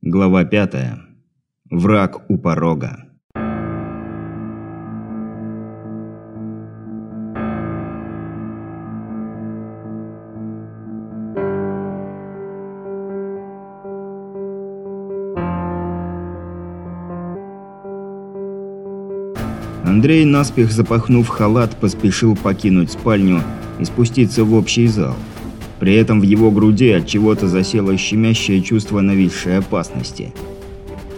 Глава 5. Враг у порога. Андрей, наспех запахнув халат, поспешил покинуть спальню и спуститься в общий зал. При этом в его груди от чего-то засело щемящее чувство нависшей опасности.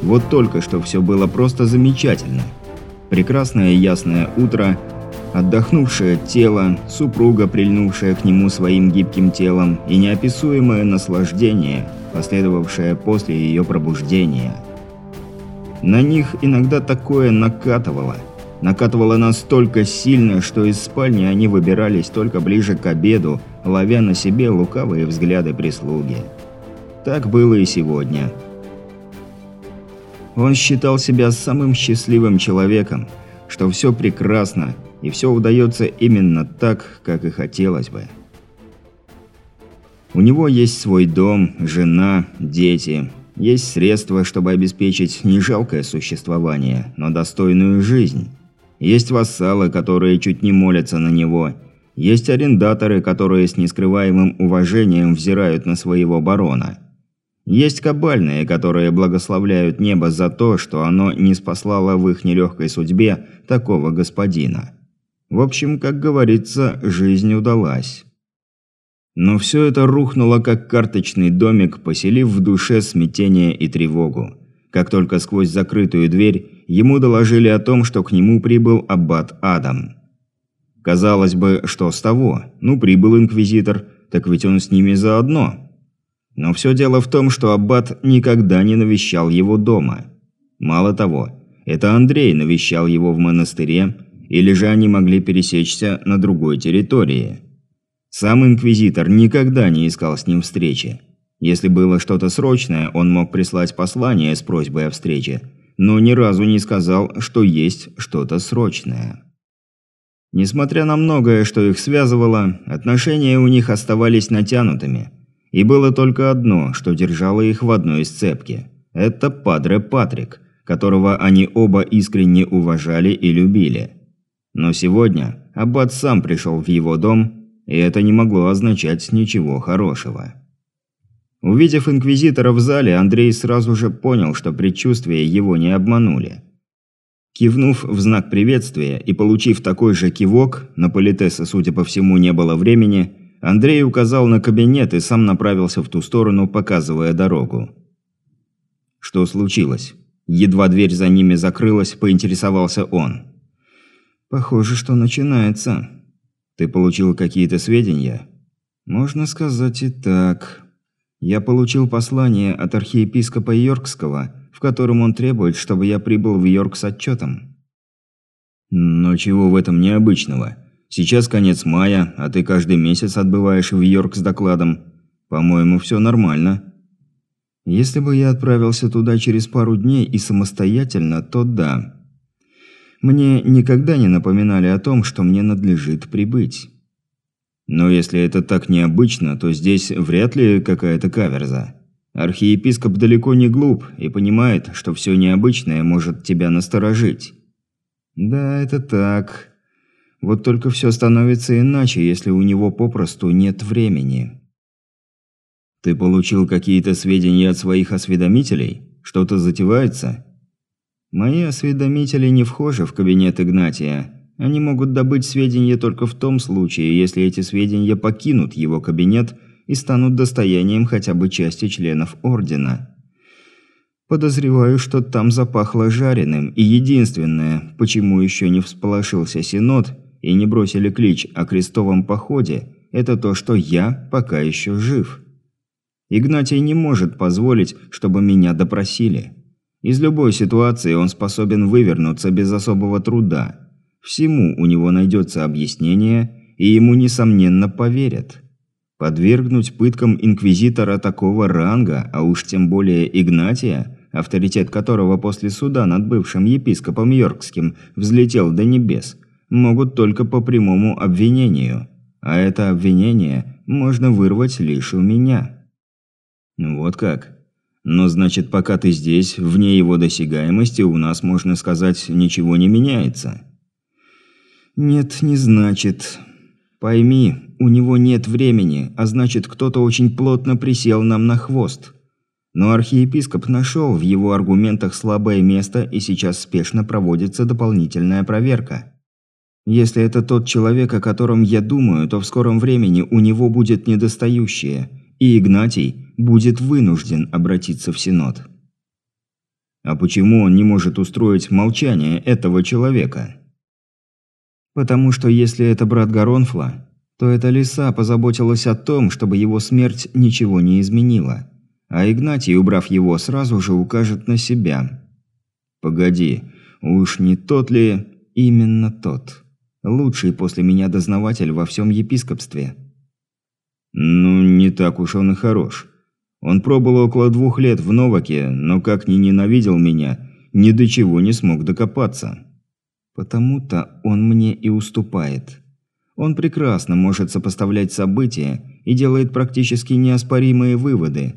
Вот только что все было просто замечательно. Прекрасное ясное утро, отдохнувшее тело, супруга, прильнувшая к нему своим гибким телом, и неописуемое наслаждение, последовавшее после ее пробуждения. На них иногда такое накатывало – накатывало настолько сильно, что из спальни они выбирались только ближе к обеду, ловя на себе лукавые взгляды прислуги. Так было и сегодня. Он считал себя самым счастливым человеком, что все прекрасно и все удается именно так, как и хотелось бы. У него есть свой дом, жена, дети, есть средства, чтобы обеспечить не жалкое существование, но достойную жизнь. Есть вассалы, которые чуть не молятся на него. Есть арендаторы, которые с нескрываемым уважением взирают на своего барона. Есть кабальные, которые благословляют небо за то, что оно не спаслало в их нелегкой судьбе такого господина. В общем, как говорится, жизнь удалась. Но все это рухнуло как карточный домик, поселив в душе смятение и тревогу. Как только сквозь закрытую дверь ему доложили о том, что к нему прибыл аббат Адам. Казалось бы, что с того? Ну, прибыл инквизитор, так ведь он с ними заодно. Но все дело в том, что аббат никогда не навещал его дома. Мало того, это Андрей навещал его в монастыре, или же они могли пересечься на другой территории. Сам инквизитор никогда не искал с ним встречи. Если было что-то срочное, он мог прислать послание с просьбой о встрече – но ни разу не сказал, что есть что-то срочное. Несмотря на многое, что их связывало, отношения у них оставались натянутыми. И было только одно, что держало их в одной сцепке. Это Падре Патрик, которого они оба искренне уважали и любили. Но сегодня Аббат сам пришел в его дом, и это не могло означать ничего хорошего. Увидев инквизитора в зале, Андрей сразу же понял, что предчувствия его не обманули. Кивнув в знак приветствия и получив такой же кивок, на политеса, судя по всему, не было времени, Андрей указал на кабинет и сам направился в ту сторону, показывая дорогу. Что случилось? Едва дверь за ними закрылась, поинтересовался он. «Похоже, что начинается. Ты получил какие-то сведения?» «Можно сказать и так», я получил послание от архиепископа Йоркского, в котором он требует, чтобы я прибыл в Йорк с отчетом. Но чего в этом необычного? Сейчас конец мая, а ты каждый месяц отбываешь в Йорк с докладом. По-моему, все нормально. Если бы я отправился туда через пару дней и самостоятельно, то да. Мне никогда не напоминали о том, что мне надлежит прибыть. Но если это так необычно, то здесь вряд ли какая-то каверза. Архиепископ далеко не глуп и понимает, что все необычное может тебя насторожить. Да, это так. Вот только все становится иначе, если у него попросту нет времени. Ты получил какие-то сведения от своих осведомителей? Что-то затевается? Мои осведомители не вхожи в кабинет Игнатия. Они могут добыть сведения только в том случае, если эти сведения покинут его кабинет и станут достоянием хотя бы части членов Ордена. Подозреваю, что там запахло жареным, и единственное, почему еще не всполошился Синод и не бросили клич о крестовом походе, это то, что я пока еще жив. Игнатий не может позволить, чтобы меня допросили. Из любой ситуации он способен вывернуться без особого труда. Всему у него найдется объяснение, и ему, несомненно, поверят. Подвергнуть пыткам инквизитора такого ранга, а уж тем более Игнатия, авторитет которого после суда над бывшим епископом Йоркским взлетел до небес, могут только по прямому обвинению. А это обвинение можно вырвать лишь у меня. Вот как. Но значит, пока ты здесь, вне его досягаемости, у нас, можно сказать, ничего не меняется. Нет, не значит. Пойми, у него нет времени, а значит, кто-то очень плотно присел нам на хвост. Но архиепископ нашел в его аргументах слабое место, и сейчас спешно проводится дополнительная проверка. Если это тот человек, о котором я думаю, то в скором времени у него будет недостающее, и Игнатий будет вынужден обратиться в Синод. А почему он не может устроить молчание этого человека? Потому что если это брат Гаронфла, то эта лиса позаботилась о том, чтобы его смерть ничего не изменила. А Игнатий, убрав его, сразу же укажет на себя. Погоди, уж не тот ли... Именно тот. Лучший после меня дознаватель во всем епископстве. Ну, не так уж он и хорош. Он пробыл около двух лет в Новаке, но как ни ненавидел меня, ни до чего не смог докопаться. Потому-то он мне и уступает. Он прекрасно может сопоставлять события и делает практически неоспоримые выводы.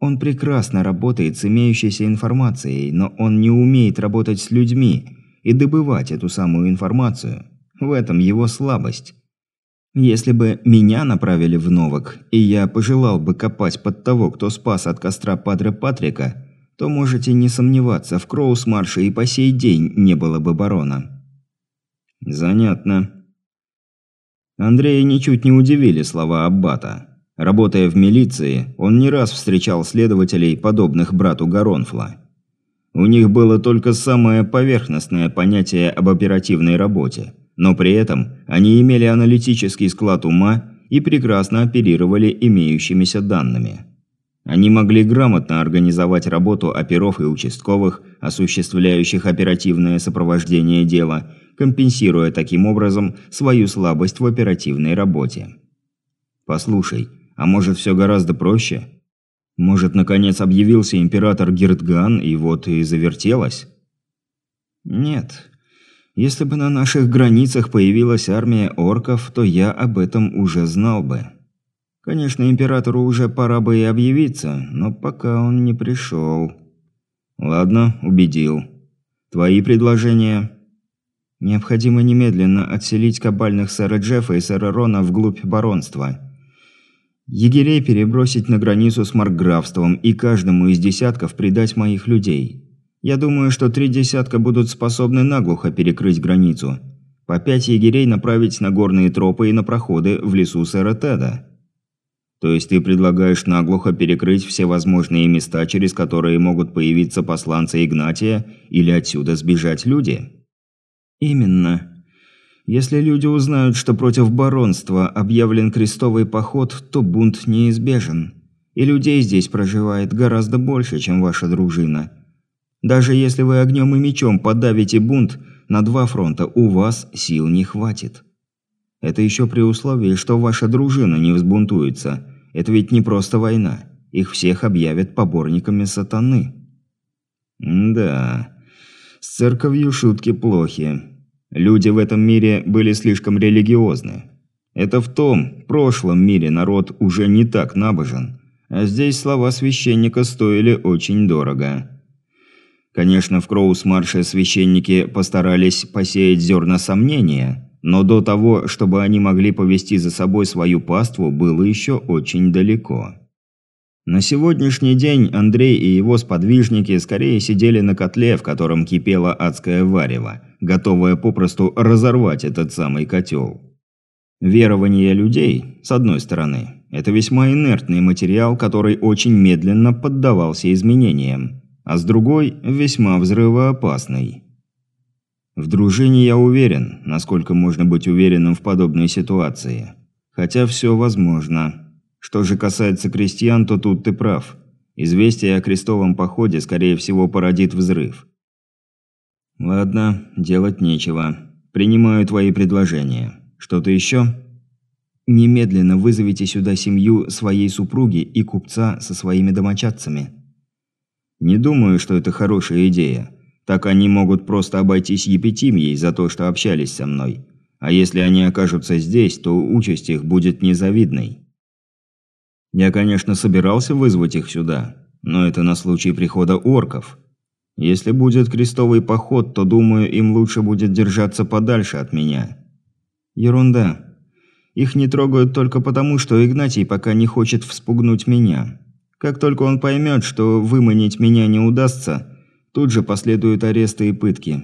Он прекрасно работает с имеющейся информацией, но он не умеет работать с людьми и добывать эту самую информацию. В этом его слабость. Если бы меня направили в Новок, и я пожелал бы копать под того, кто спас от костра Падре Патрика, то можете не сомневаться, в Кроусмарше и по сей день не было бы барона. Занятно. Андрея ничуть не удивили слова Аббата. Работая в милиции, он не раз встречал следователей, подобных брату Гаронфла. У них было только самое поверхностное понятие об оперативной работе, но при этом они имели аналитический склад ума и прекрасно оперировали имеющимися данными. Они могли грамотно организовать работу оперов и участковых, осуществляющих оперативное сопровождение дела, компенсируя таким образом свою слабость в оперативной работе. Послушай, а может все гораздо проще? Может, наконец объявился император Гирдган и вот и завертелось? Нет. Если бы на наших границах появилась армия орков, то я об этом уже знал бы. Конечно, императору уже пора бы и объявиться, но пока он не пришел. Ладно, убедил. Твои предложения? Необходимо немедленно отселить кабальных сэра Джеффа и сэра Рона вглубь баронства. Егерей перебросить на границу с Маркграфством и каждому из десятков придать моих людей. Я думаю, что три десятка будут способны наглухо перекрыть границу. По пять егерей направить на горные тропы и на проходы в лесу сэра Теда. То есть ты предлагаешь наглухо перекрыть все возможные места, через которые могут появиться посланцы Игнатия или отсюда сбежать люди? Именно. Если люди узнают, что против баронства объявлен крестовый поход, то бунт неизбежен. И людей здесь проживает гораздо больше, чем ваша дружина. Даже если вы огнем и мечом подавите бунт, на два фронта у вас сил не хватит. Это еще при условии, что ваша дружина не взбунтуется. Это ведь не просто война. Их всех объявят поборниками сатаны. Да, с церковью шутки плохи. Люди в этом мире были слишком религиозны. Это в том, прошлом мире народ уже не так набожен. А здесь слова священника стоили очень дорого. Конечно, в Кроус-марше священники постарались посеять зерна сомнения – но до того, чтобы они могли повести за собой свою паству, было еще очень далеко. На сегодняшний день Андрей и его сподвижники скорее сидели на котле, в котором кипело адское варево, готовое попросту разорвать этот самый котел. Верование людей, с одной стороны, это весьма инертный материал, который очень медленно поддавался изменениям, а с другой – весьма взрывоопасный. В дружине я уверен, насколько можно быть уверенным в подобной ситуации. Хотя все возможно. Что же касается крестьян, то тут ты прав. Известие о крестовом походе, скорее всего, породит взрыв. Ладно, делать нечего. Принимаю твои предложения. Что-то еще? Немедленно вызовите сюда семью своей супруги и купца со своими домочадцами. Не думаю, что это хорошая идея. Так они могут просто обойтись епитимией за то, что общались со мной. А если они окажутся здесь, то участь их будет незавидной. Я, конечно, собирался вызвать их сюда. но это на случай прихода орков. Если будет крестовый поход, то, думаю, им лучше будет держаться подальше от меня». «Ерунда. Их не трогают только потому, что Игнатий пока не хочет вспугнуть меня. Как только он поймет, что выманить меня не удастся, тут же последуют аресты и пытки.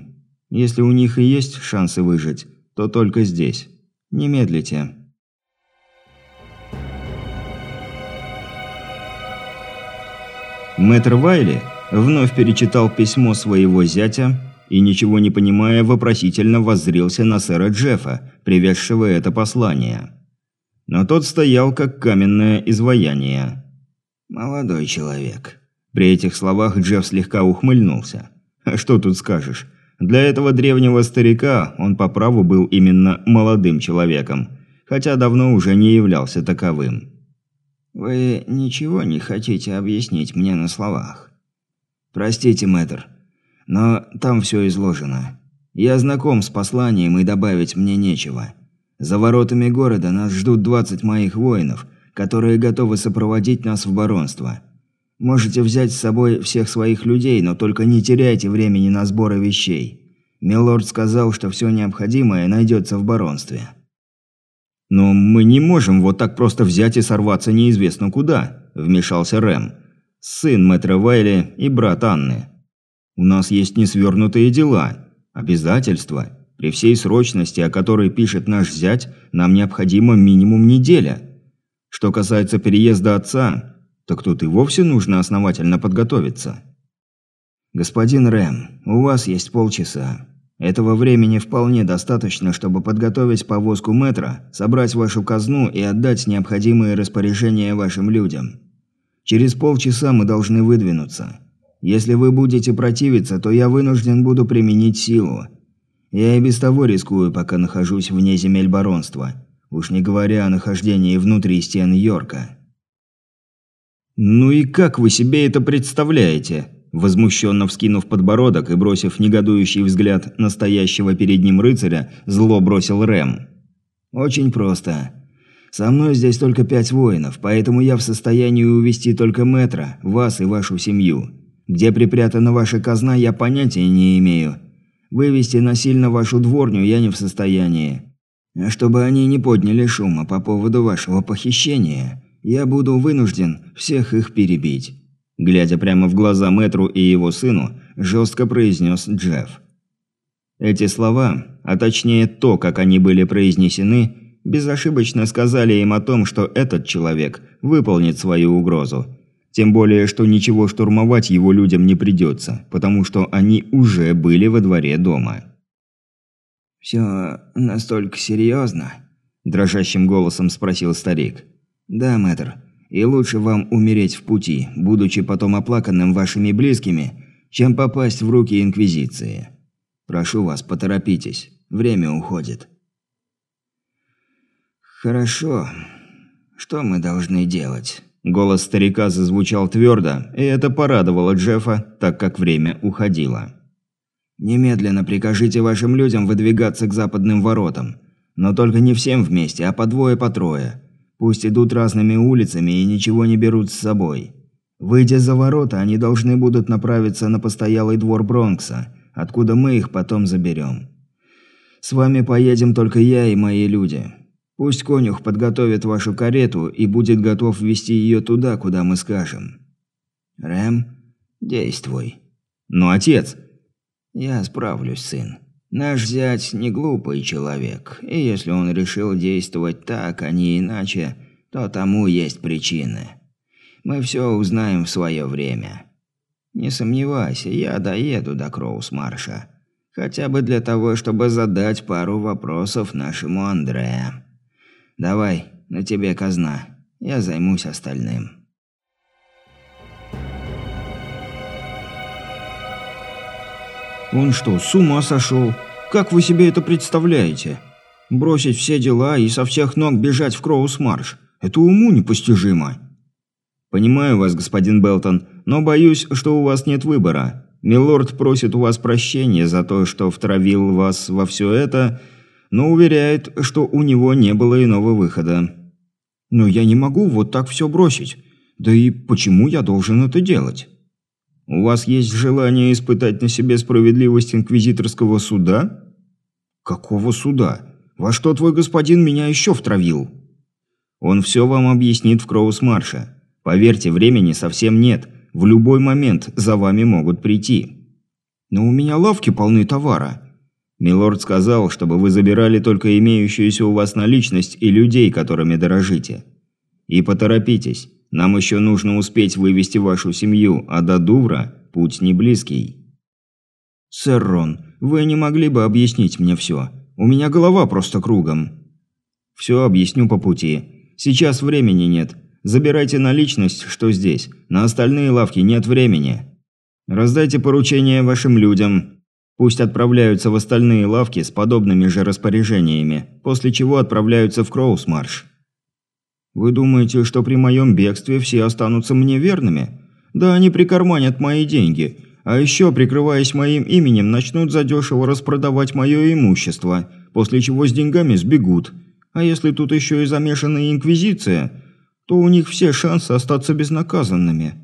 Если у них и есть шансы выжить, то только здесь. Не медлите». Мэтр Вайли вновь перечитал письмо своего зятя и, ничего не понимая, вопросительно воззрился на сэра Джеффа, привезшего это послание. Но тот стоял, как каменное изваяние. «Молодой человек». При этих словах Джефф слегка ухмыльнулся. Что тут скажешь? Для этого древнего старика он по праву был именно молодым человеком, хотя давно уже не являлся таковым. «Вы ничего не хотите объяснить мне на словах?» «Простите, мэтр, но там все изложено. Я знаком с посланием и добавить мне нечего. За воротами города нас ждут 20 моих воинов, которые готовы сопроводить нас в баронство. Можете взять с собой всех своих людей, но только не теряйте времени на сборы вещей. Милорд сказал, что все необходимое найдется в баронстве». «Но мы не можем вот так просто взять и сорваться неизвестно куда», – вмешался Рэм. «Сын мэтра Вайли и брат Анны. У нас есть несвернутые дела, обязательства. При всей срочности, о которой пишет наш зять, нам необходимо минимум неделя. Что касается переезда отца, так тут и вовсе нужно основательно подготовиться». «Господин Рэм, у вас есть полчаса. Этого времени вполне достаточно, чтобы подготовить повозку метра, собрать вашу казну и отдать необходимые распоряжения вашим людям. Через полчаса мы должны выдвинуться. Если вы будете противиться, то я вынужден буду применить силу. Я и без того рискую, пока нахожусь вне земель баронства, уж не говоря о нахождении внутри стен Йорка. «Ну и как вы себе это представляете?» Возмущенно вскинув подбородок и бросив негодующий взгляд настоящего перед ним рыцаря, зло бросил Рэм. «Очень просто. Со мной здесь только пять воинов, поэтому я в состоянии увести только метра, вас и вашу семью. Где припрятана ваша казна, я понятия не имею. Вывести насильно вашу дворню я не в состоянии. Чтобы они не подняли шума по поводу вашего похищения, я буду вынужден всех их перебить». Глядя прямо в глаза Мэтру и его сыну, жестко произнес Джефф. Эти слова, а точнее то, как они были произнесены, безошибочно сказали им о том, что этот человек выполнит свою угрозу. Тем более, что ничего штурмовать его людям не придется, потому что они уже были во дворе дома. «Все настолько серьезно?» – дрожащим голосом спросил старик. «Да, мэтр. И лучше вам умереть в пути, будучи потом оплаканным вашими близкими, чем попасть в руки Инквизиции. Прошу вас, поторопитесь. Время уходит». «Хорошо. Что мы должны делать?» Голос старика зазвучал твердо, и это порадовало Джеффа, так как время уходило. «Немедленно прикажите вашим людям выдвигаться к западным воротам. Но только не всем вместе, а по двое, по трое. Пусть идут разными улицами и ничего не берут с собой. Выйдя за ворота, они должны будут направиться на постоялый двор Бронкса, откуда мы их потом заберем. С вами поедем только я и мои люди. Пусть конюх подготовит вашу карету и будет готов вести ее туда, куда мы скажем. Рэм, действуй. Но отец... Я справлюсь, сын. Наш зять не глупый человек, и если он решил действовать так, а не иначе, то тому есть причины. Мы все узнаем в свое время. Не сомневайся, я доеду до Кроусмарша. Хотя бы для того, чтобы задать пару вопросов нашему Андреа. Давай, на тебе казна. Я займусь остальным. Он что, с ума сошел? Как вы себе это представляете? Бросить все дела и со всех ног бежать в Кроус-Марш? Это уму непостижимо. Понимаю вас, господин Белтон, но боюсь, что у вас нет выбора. Милорд просит у вас прощения за то, что втравил вас во все это, но уверяет, что у него не было иного выхода. Но я не могу вот так все бросить. Да и почему я должен это делать? У вас есть желание испытать на себе справедливость инквизиторского суда? Какого суда? Во что твой господин меня еще втравил? Он все вам объяснит в Кроусмарше. Поверьте, времени совсем нет. В любой момент за вами могут прийти. Но у меня лавки полны товара. Милорд сказал, чтобы вы забирали только имеющуюся у вас наличность и людей, которыми дорожите. И поторопитесь. Нам еще нужно успеть вывести вашу семью, а до Дувра путь не близкий. Сэр Рон, вы не могли бы объяснить мне все? У меня голова просто кругом. Все объясню по пути. Сейчас времени нет. Забирайте наличность, что здесь. На остальные лавки нет времени. Раздайте поручения вашим людям. Пусть отправляются в остальные лавки с подобными же распоряжениями, после чего отправляются в Кроусмарш. Вы думаете, что при моем бегстве все останутся мне верными? Да они прикарманят мои деньги, а еще, прикрываясь моим именем, начнут задешево распродавать мое имущество, после чего с деньгами сбегут. А если тут еще и замешана инквизиция, то у них все шансы остаться безнаказанными.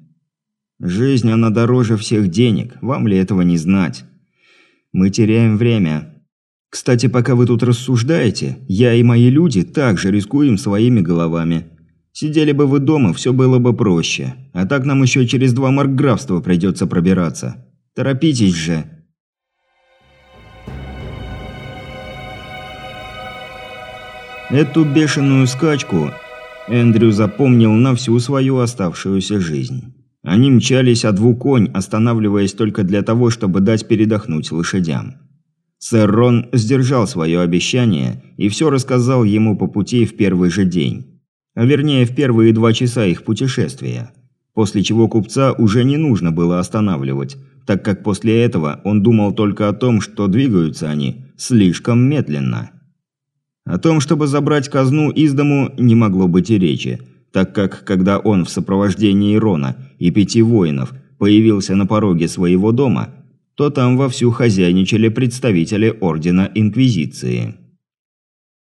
Жизнь, она дороже всех денег, вам ли этого не знать? Мы теряем время. Кстати, пока вы тут рассуждаете, я и мои люди также рискуем своими головами. Сидели бы вы дома, все было бы проще. А так нам еще через два маркграфства придется пробираться. Торопитесь же. Эту бешеную скачку Эндрю запомнил на всю свою оставшуюся жизнь. Они мчались а двуконь, останавливаясь только для того, чтобы дать передохнуть лошадям. Сэр Рон сдержал свое обещание и все рассказал ему по пути в первый же день. А вернее, в первые два часа их путешествия. После чего купца уже не нужно было останавливать, так как после этого он думал только о том, что двигаются они слишком медленно. О том, чтобы забрать казну из дому, не могло быть и речи, так как когда он в сопровождении Рона и пяти воинов появился на пороге своего дома – то там вовсю хозяйничали представители Ордена Инквизиции.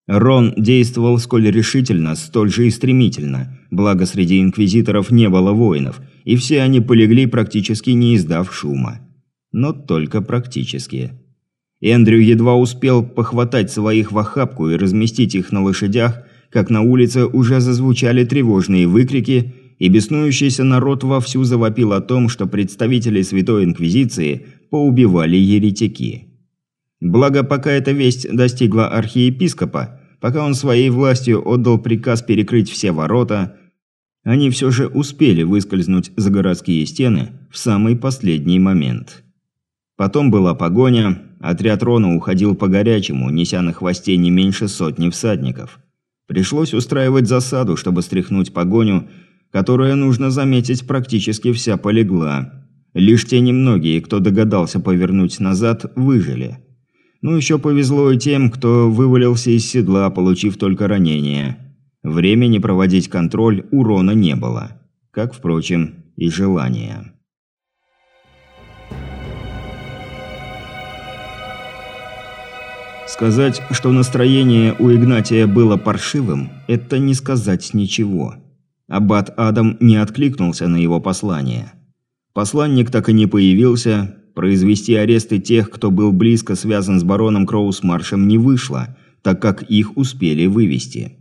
Рон действовал сколь решительно, столь же и стремительно, благо среди инквизиторов не было воинов, и все они полегли практически не издав шума. Но только практически. Эндрю едва успел похватать своих в охапку и разместить их на лошадях, как на улице уже зазвучали тревожные выкрики, и беснующийся народ вовсю завопил о том, что представители Святой Инквизиции поубивали еретики. Благо, пока эта весть достигла архиепископа, пока он своей властью отдал приказ перекрыть все ворота, они все же успели выскользнуть за городские стены в самый последний момент. Потом была погоня, отряд Рона уходил по горячему, неся на хвосте не меньше сотни всадников. Пришлось устраивать засаду, чтобы стряхнуть погоню, которая, нужно заметить, практически вся полегла. Лишь те немногие, кто догадался повернуть назад, выжили. Ну еще повезло и тем, кто вывалился из седла, получив только ранение. Времени проводить контроль урона не было. Как, впрочем, и желания. Сказать, что настроение у Игнатия было паршивым, это не сказать ничего. Аббат Адам не откликнулся на его послание. Посланник так и не появился, произвести аресты тех, кто был близко связан с бароном Кроусмаршем, не вышло, так как их успели вывести.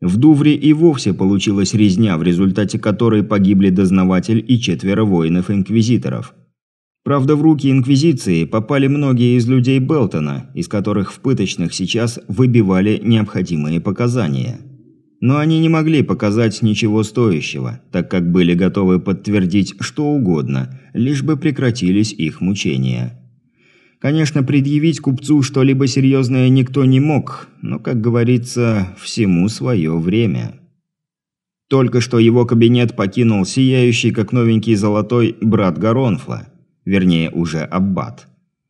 В Дувре и вовсе получилась резня, в результате которой погибли дознаватель и четверо воинов-инквизиторов. Правда, в руки Инквизиции попали многие из людей Белтона, из которых в пыточных сейчас выбивали необходимые показания. Но они не могли показать ничего стоящего, так как были готовы подтвердить что угодно, лишь бы прекратились их мучения. Конечно, предъявить купцу что-либо серьезное никто не мог, но, как говорится, всему свое время. Только что его кабинет покинул сияющий, как новенький золотой, брат Гаронфла, вернее, уже аббат.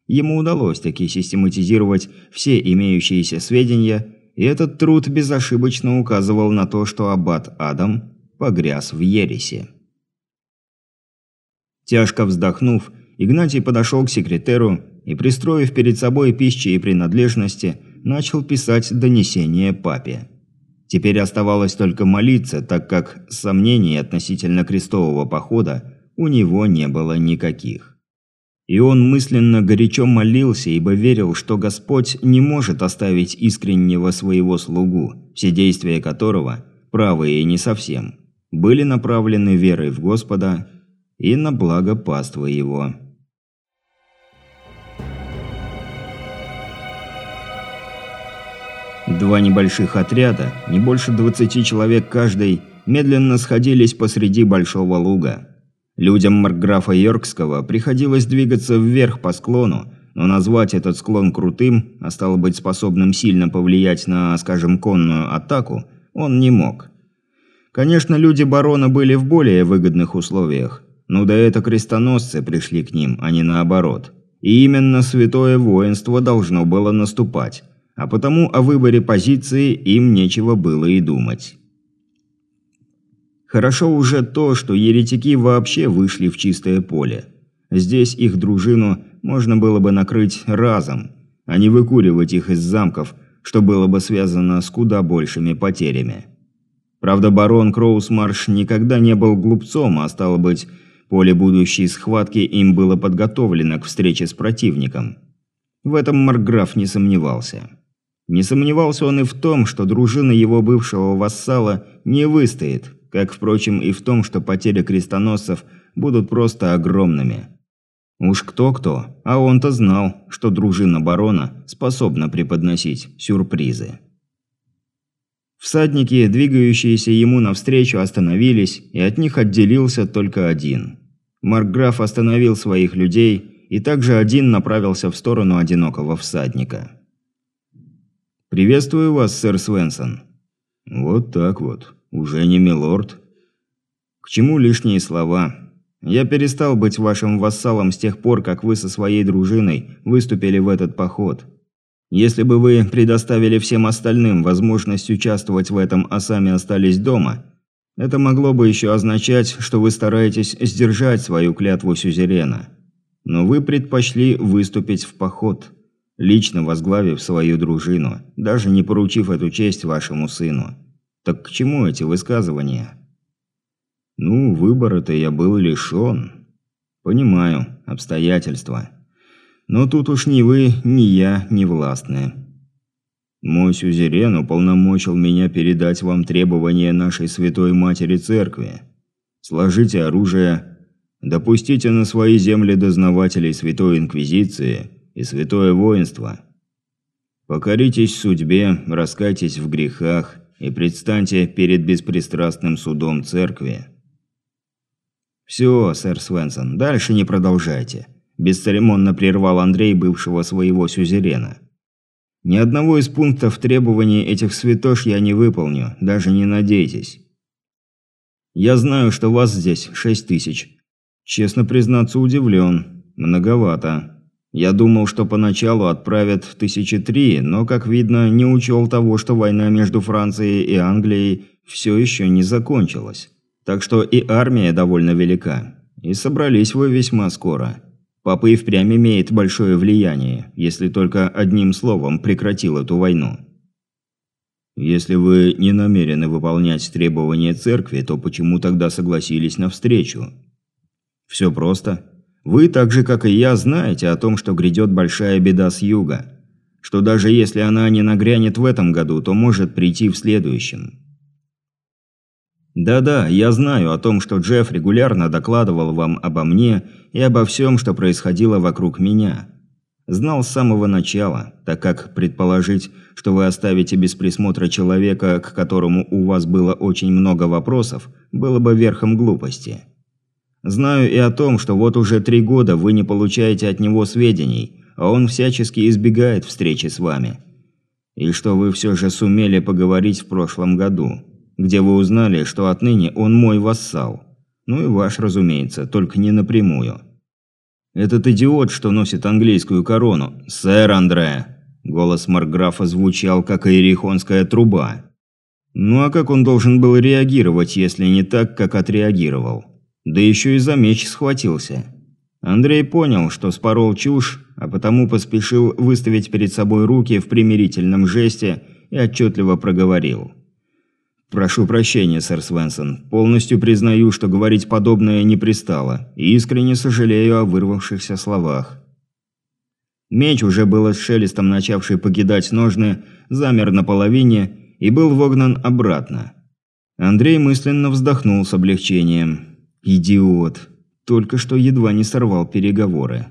Ему удалось таки систематизировать все имеющиеся сведения и этот труд безошибочно указывал на то, что аббат Адам погряз в ересе. Тяжко вздохнув, Игнатий подошел к секретеру и, пристроив перед собой пищи и принадлежности, начал писать донесение папе. Теперь оставалось только молиться, так как сомнений относительно крестового похода у него не было никаких. И он мысленно горячо молился, ибо верил, что Господь не может оставить искреннего своего слугу, все действия которого, правые и не совсем, были направлены верой в Господа и на благо паствы его. Два небольших отряда, не больше 20 человек каждый, медленно сходились посреди большого луга. Людям маркграфа Йоркского приходилось двигаться вверх по склону, но назвать этот склон крутым, а стало быть способным сильно повлиять на, скажем, конную атаку, он не мог. Конечно, люди барона были в более выгодных условиях, но да это крестоносцы пришли к ним, а не наоборот. И именно святое воинство должно было наступать а потому о выборе позиции им нечего было и думать. Хорошо уже то, что еретики вообще вышли в чистое поле. Здесь их дружину можно было бы накрыть разом, а не выкуривать их из замков, что было бы связано с куда большими потерями. Правда, барон Кроусмарш никогда не был глупцом, а стало быть, поле будущей схватки им было подготовлено к встрече с противником. В этом Марграф не сомневался. Не сомневался он и в том, что дружина его бывшего вассала не выстоит, как, впрочем, и в том, что потери крестоносцев будут просто огромными. Уж кто-кто, а он-то знал, что дружина барона способна преподносить сюрпризы. Всадники, двигающиеся ему навстречу, остановились, и от них отделился только один. Маркграф остановил своих людей, и также один направился в сторону одинокого всадника. «Приветствую вас, сэр Свенсон». «Вот так вот. Уже не милорд». «К чему лишние слова? Я перестал быть вашим вассалом с тех пор, как вы со своей дружиной выступили в этот поход. Если бы вы предоставили всем остальным возможность участвовать в этом, а сами остались дома, это могло бы еще означать, что вы стараетесь сдержать свою клятву сюзерена. Но вы предпочли выступить в поход» лично возглавив свою дружину, даже не поручив эту честь вашему сыну. Так к чему эти высказывания? Ну, выбора-то я был лишён. Понимаю, обстоятельства. Но тут уж ни вы, ни я не властны. Мой сюзерен уполномочил меня передать вам требования нашей Святой Матери Церкви. Сложите оружие, допустите на свои земли дознавателей Святой Инквизиции – и святое воинство. Покоритесь судьбе, раскайтесь в грехах и предстаньте перед беспристрастным судом церкви. Все, сэр Свенсон, дальше не продолжайте. Бесцеремонно прервал Андрей бывшего своего сюзерена. Ни одного из пунктов требований этих святош я не выполню, даже не надейтесь. Я знаю, что вас здесь шесть тысяч. Честно признаться, удивлен. Многовато. Я думал, что поначалу отправят тысячи три, но, как видно, не учел того, что война между Францией и Англией все еще не закончилась. Так что и армия довольно велика. И собрались вы весьма скоро. Папа и впрямь имеет большое влияние, если только одним словом прекратил эту войну. Если вы не намерены выполнять требования церкви, то почему тогда согласились на встречу? Все просто. Вы, так же как и я, знаете о том, что грядет большая беда с юга. Что даже если она не нагрянет в этом году, то может прийти в следующем. Да-да, я знаю о том, что Джефф регулярно докладывал вам обо мне и обо всем, что происходило вокруг меня. Знал с самого начала, так как предположить, что вы оставите без присмотра человека, к которому у вас было очень много вопросов, было бы верхом глупости. Знаю и о том, что вот уже три года вы не получаете от него сведений, а он всячески избегает встречи с вами. И что вы все же сумели поговорить в прошлом году, где вы узнали, что отныне он мой вассал. Ну и ваш, разумеется, только не напрямую. Этот идиот, что носит английскую корону, сэр Андре. Голос Маркграфа звучал, как иерихонская труба. Ну а как он должен был реагировать, если не так, как отреагировал? Да еще и за меч схватился. Андрей понял, что спорол чушь, а потому поспешил выставить перед собой руки в примирительном жесте и отчетливо проговорил. «Прошу прощения, сэр Свенсон. Полностью признаю, что говорить подобное не пристало, и искренне сожалею о вырвавшихся словах». Меч, уже было с шелестом начавший покидать ножны, замер на половине и был вогнан обратно. Андрей мысленно вздохнул с облегчением. «Идиот! Только что едва не сорвал переговоры.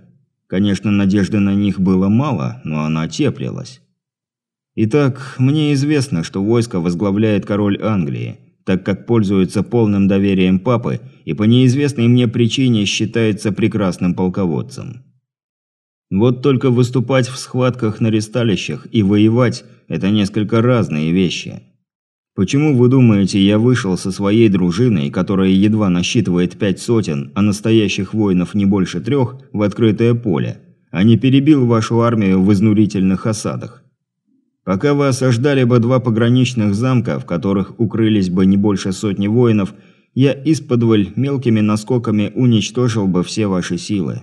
Конечно, надежды на них было мало, но она теплилась». Итак, мне известно, что войско возглавляет король Англии, так как пользуется полным доверием папы и по неизвестной мне причине считается прекрасным полководцем. Вот только выступать в схватках на ресталищах и воевать – это несколько разные вещи. Почему, вы думаете, я вышел со своей дружиной, которая едва насчитывает пять сотен, а настоящих воинов не больше трех, в открытое поле, а не перебил вашу армию в изнурительных осадах? Пока вы осаждали бы два пограничных замка, в которых укрылись бы не больше сотни воинов, я исподволь мелкими наскоками уничтожил бы все ваши силы.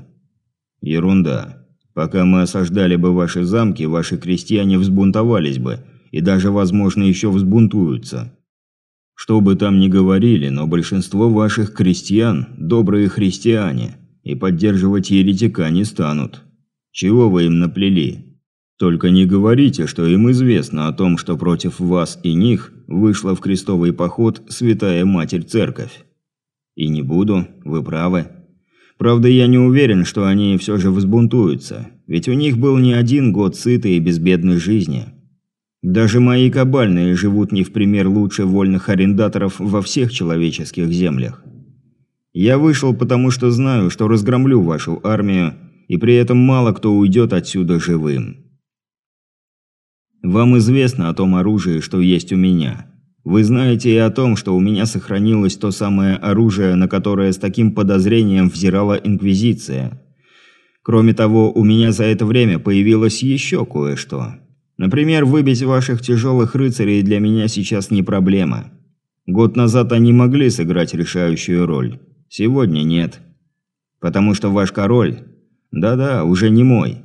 Ерунда. Пока мы осаждали бы ваши замки, ваши крестьяне взбунтовались бы, и даже, возможно, еще взбунтуются. Что бы там ни говорили, но большинство ваших крестьян – добрые христиане, и поддерживать еретика не станут. Чего вы им наплели? Только не говорите, что им известно о том, что против вас и них вышла в крестовый поход Святая Матерь Церковь. И не буду, вы правы. Правда, я не уверен, что они все же взбунтуются, ведь у них был не один год сытой и безбедной жизни. Даже мои кабальные живут не в пример лучше вольных арендаторов во всех человеческих землях. Я вышел, потому что знаю, что разгромлю вашу армию, и при этом мало кто уйдет отсюда живым. Вам известно о том оружии, что есть у меня. Вы знаете и о том, что у меня сохранилось то самое оружие, на которое с таким подозрением взирала Инквизиция. Кроме того, у меня за это время появилось еще кое-что. Например, выбить ваших тяжелых рыцарей для меня сейчас не проблема. Год назад они могли сыграть решающую роль. Сегодня нет. Потому что ваш король, да-да, уже не мой,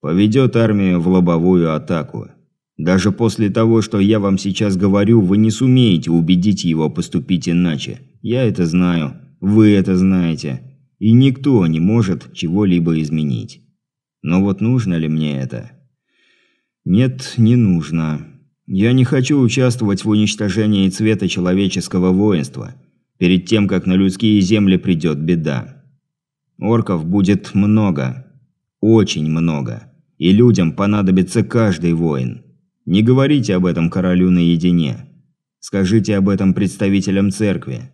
поведет армию в лобовую атаку. Даже после того, что я вам сейчас говорю, вы не сумеете убедить его поступить иначе. Я это знаю, вы это знаете, и никто не может чего-либо изменить. Но вот нужно ли мне это? Нет, не нужно. Я не хочу участвовать в уничтожении цвета человеческого воинства, перед тем, как на людские земли придет беда. Орков будет много. Очень много. И людям понадобится каждый воин. Не говорите об этом королю наедине. Скажите об этом представителям церкви.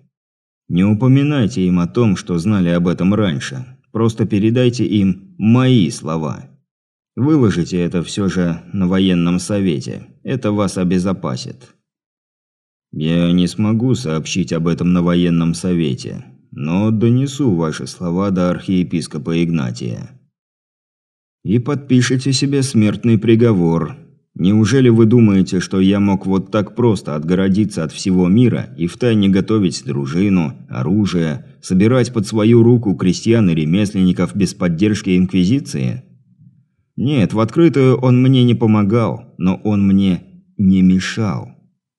Не упоминайте им о том, что знали об этом раньше. Просто передайте им мои слова. Выложите это все же на военном совете. Это вас обезопасит. Я не смогу сообщить об этом на военном совете, но донесу ваши слова до архиепископа Игнатия. И подпишите себе смертный приговор, Неужели вы думаете, что я мог вот так просто отгородиться от всего мира и втайне готовить дружину, оружие, собирать под свою руку крестьян и ремесленников без поддержки Инквизиции? Нет, в открытую он мне не помогал, но он мне не мешал.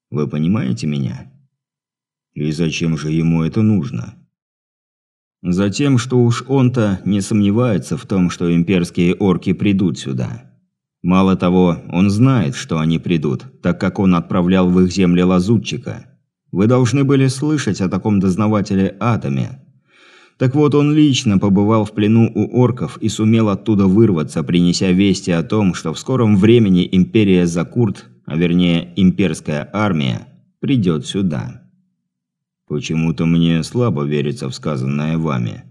Вы понимаете меня? И зачем же ему это нужно? Затем, что уж он-то не сомневается в том, что имперские орки придут сюда. Мало того, он знает, что они придут, так как он отправлял в их земли лазутчика. Вы должны были слышать о таком дознавателе Атоме. Так вот, он лично побывал в плену у орков и сумел оттуда вырваться, принеся вести о том, что в скором времени империя Закурт, а вернее имперская армия, придет сюда. Почему-то мне слабо верится в сказанное вами.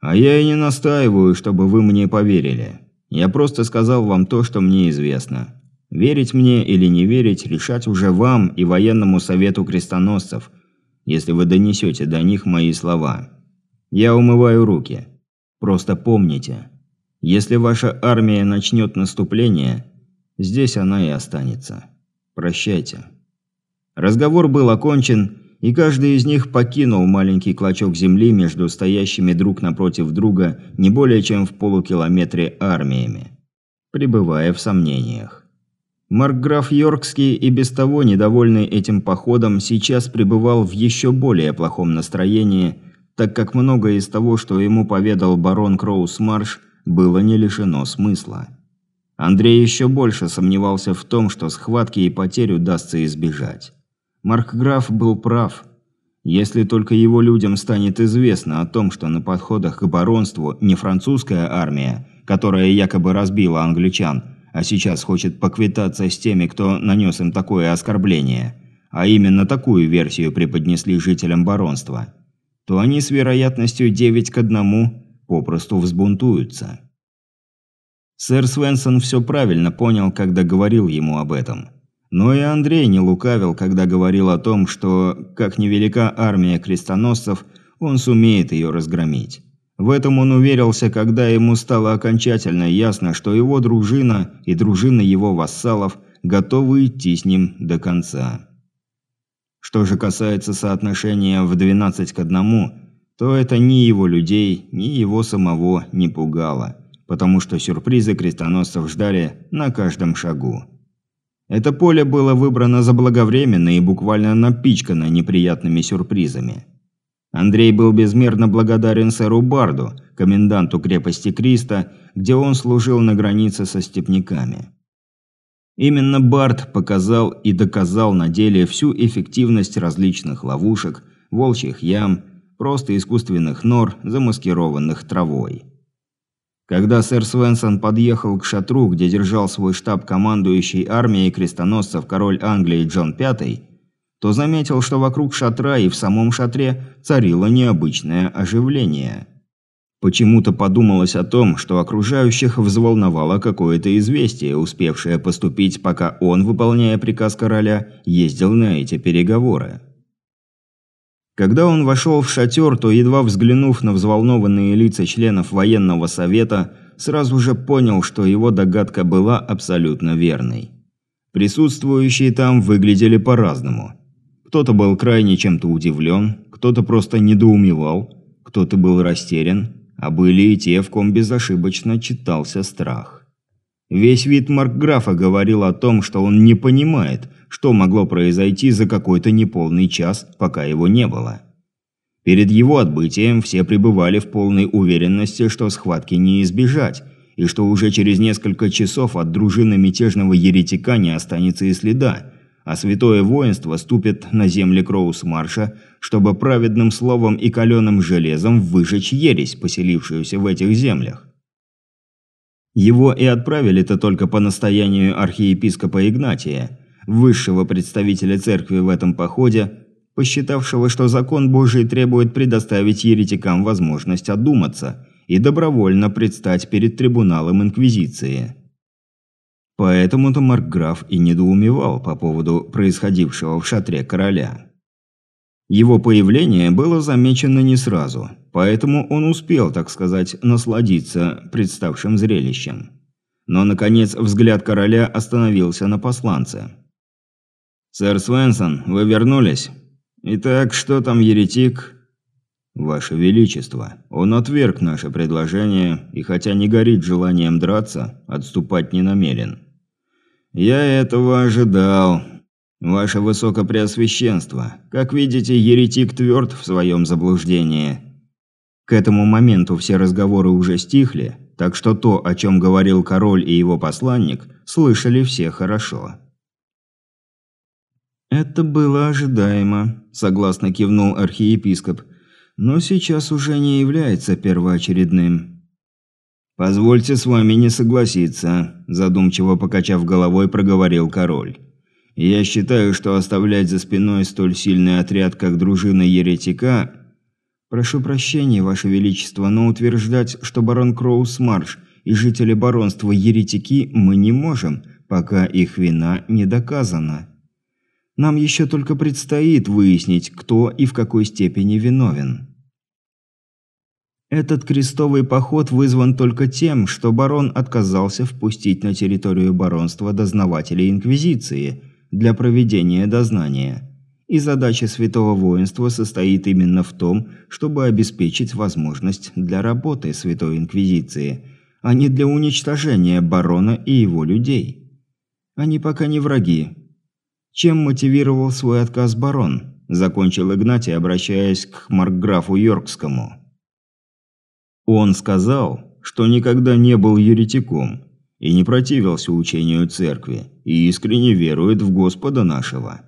А я и не настаиваю, чтобы вы мне поверили. Я просто сказал вам то, что мне известно. Верить мне или не верить, решать уже вам и военному совету крестоносцев, если вы донесете до них мои слова. Я умываю руки. Просто помните, если ваша армия начнет наступление, здесь она и останется. Прощайте. Разговор был окончен, и каждый из них покинул маленький клочок земли между стоящими друг напротив друга не более чем в полукилометре армиями, пребывая в сомнениях. Маркграф Йоркский и без того недовольный этим походом сейчас пребывал в еще более плохом настроении, так как многое из того, что ему поведал барон Кроус-Марш, было не лишено смысла. Андрей еще больше сомневался в том, что схватки и потерь удастся избежать. Маркграф был прав. Если только его людям станет известно о том, что на подходах к баронству не французская армия, которая якобы разбила англичан, а сейчас хочет поквитаться с теми, кто нанес им такое оскорбление, а именно такую версию преподнесли жителям баронства, то они с вероятностью 9 к 1 попросту взбунтуются. Сэр Свенсон все правильно понял, когда говорил ему об этом. Но и Андрей не лукавил, когда говорил о том, что, как невелика армия крестоносцев, он сумеет ее разгромить. В этом он уверился, когда ему стало окончательно ясно, что его дружина и дружина его вассалов готовы идти с ним до конца. Что же касается соотношения в 12 к 1, то это ни его людей, ни его самого не пугало, потому что сюрпризы крестоносцев ждали на каждом шагу. Это поле было выбрано заблаговременно и буквально напичкано неприятными сюрпризами. Андрей был безмерно благодарен сэру Барду, коменданту крепости Криста, где он служил на границе со степняками. Именно Бард показал и доказал на деле всю эффективность различных ловушек, волчьих ям, просто искусственных нор, замаскированных травой. Когда сэр Свенсон подъехал к шатру, где держал свой штаб командующий армией крестоносцев король Англии Джон V, то заметил, что вокруг шатра и в самом шатре царило необычное оживление. Почему-то подумалось о том, что окружающих взволновало какое-то известие, успевшее поступить, пока он, выполняя приказ короля, ездил на эти переговоры. Когда он вошел в шатер, то, едва взглянув на взволнованные лица членов военного совета, сразу же понял, что его догадка была абсолютно верной. Присутствующие там выглядели по-разному – кто-то был крайне чем-то удивлен, кто-то просто недоумевал, кто-то был растерян, а были и те, в ком безошибочно читался страх. Весь вид Маркграфа говорил о том, что он не понимает, что могло произойти за какой-то неполный час, пока его не было. Перед его отбытием все пребывали в полной уверенности, что схватки не избежать, и что уже через несколько часов от дружины мятежного еретика не останется и следа, а святое воинство ступит на земли Кроус-Марша, чтобы праведным словом и каленым железом выжечь ересь, поселившуюся в этих землях. Его и отправили-то только по настоянию архиепископа Игнатия, высшего представителя церкви в этом походе, посчитавшего, что закон Божий требует предоставить еретикам возможность одуматься и добровольно предстать перед трибуналом Инквизиции. Поэтому-то Маркграф и недоумевал по поводу происходившего в шатре короля. Его появление было замечено не сразу, поэтому он успел, так сказать, насладиться представшим зрелищем. Но, наконец, взгляд короля остановился на посланце. «Сэр Свенсон, вы вернулись? Итак, что там еретик?» «Ваше Величество, он отверг наше предложение и, хотя не горит желанием драться, отступать не намерен». «Я этого ожидал. Ваше Высокопреосвященство, как видите, еретик тверд в своем заблуждении». К этому моменту все разговоры уже стихли, так что то, о чем говорил король и его посланник, слышали все хорошо. «Это было ожидаемо», – согласно кивнул архиепископ, – «но сейчас уже не является первоочередным». «Позвольте с вами не согласиться», – задумчиво покачав головой, проговорил король. «Я считаю, что оставлять за спиной столь сильный отряд, как дружина еретика...» «Прошу прощения, Ваше Величество, но утверждать, что барон Кроус-Марш и жители баронства еретики мы не можем, пока их вина не доказана. Нам еще только предстоит выяснить, кто и в какой степени виновен». Этот крестовый поход вызван только тем, что барон отказался впустить на территорию баронства дознавателей Инквизиции для проведения дознания. И задача Святого Воинства состоит именно в том, чтобы обеспечить возможность для работы Святой Инквизиции, а не для уничтожения барона и его людей. Они пока не враги. Чем мотивировал свой отказ барон? Закончил Игнатий, обращаясь к маркграфу Йоркскому. Он сказал, что никогда не был еретиком и не противился учению церкви и искренне верует в Господа нашего.